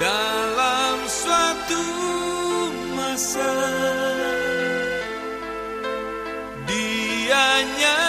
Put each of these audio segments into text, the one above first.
dalam suatu masa dianya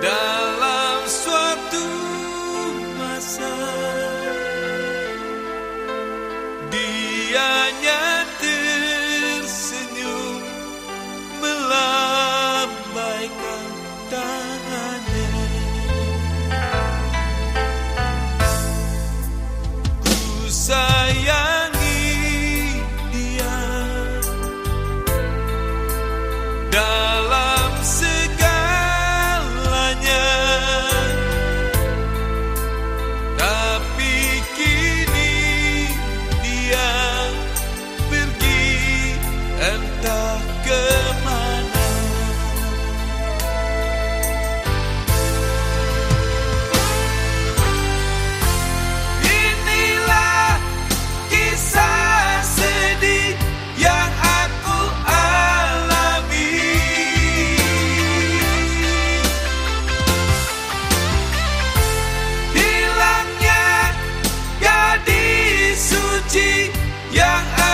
done. Suci yang